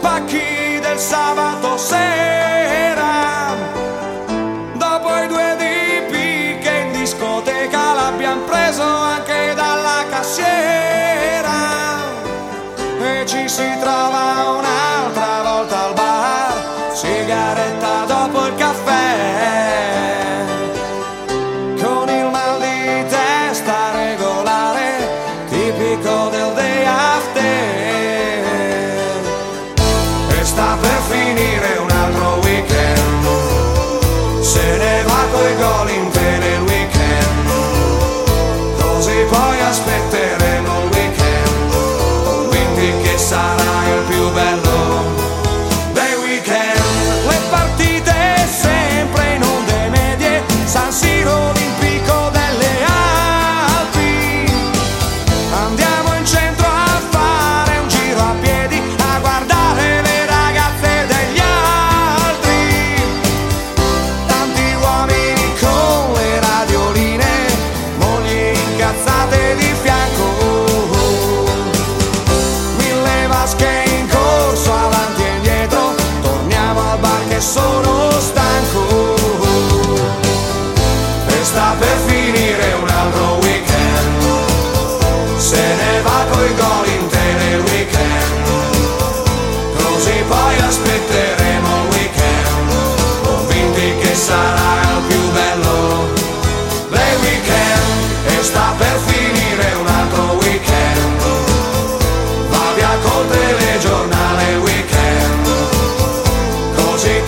copa aquí del sábado se sarai il più bello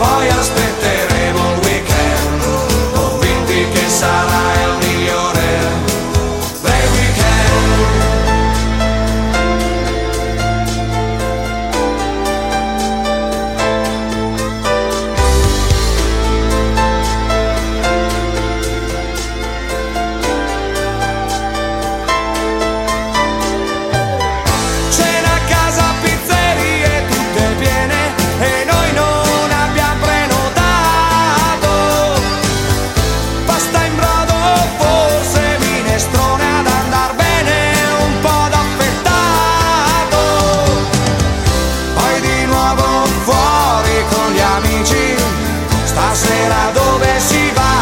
pojazd stasera dove si va?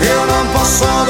Io non posso